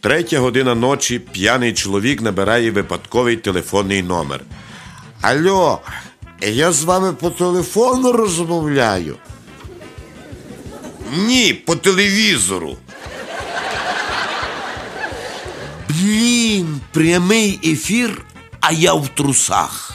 Третя година ночі п'яний чоловік набирає випадковий телефонний номер. Алло, я з вами по телефону розмовляю. Ні, по телевізору. Блін, прямий ефір, а я в трусах.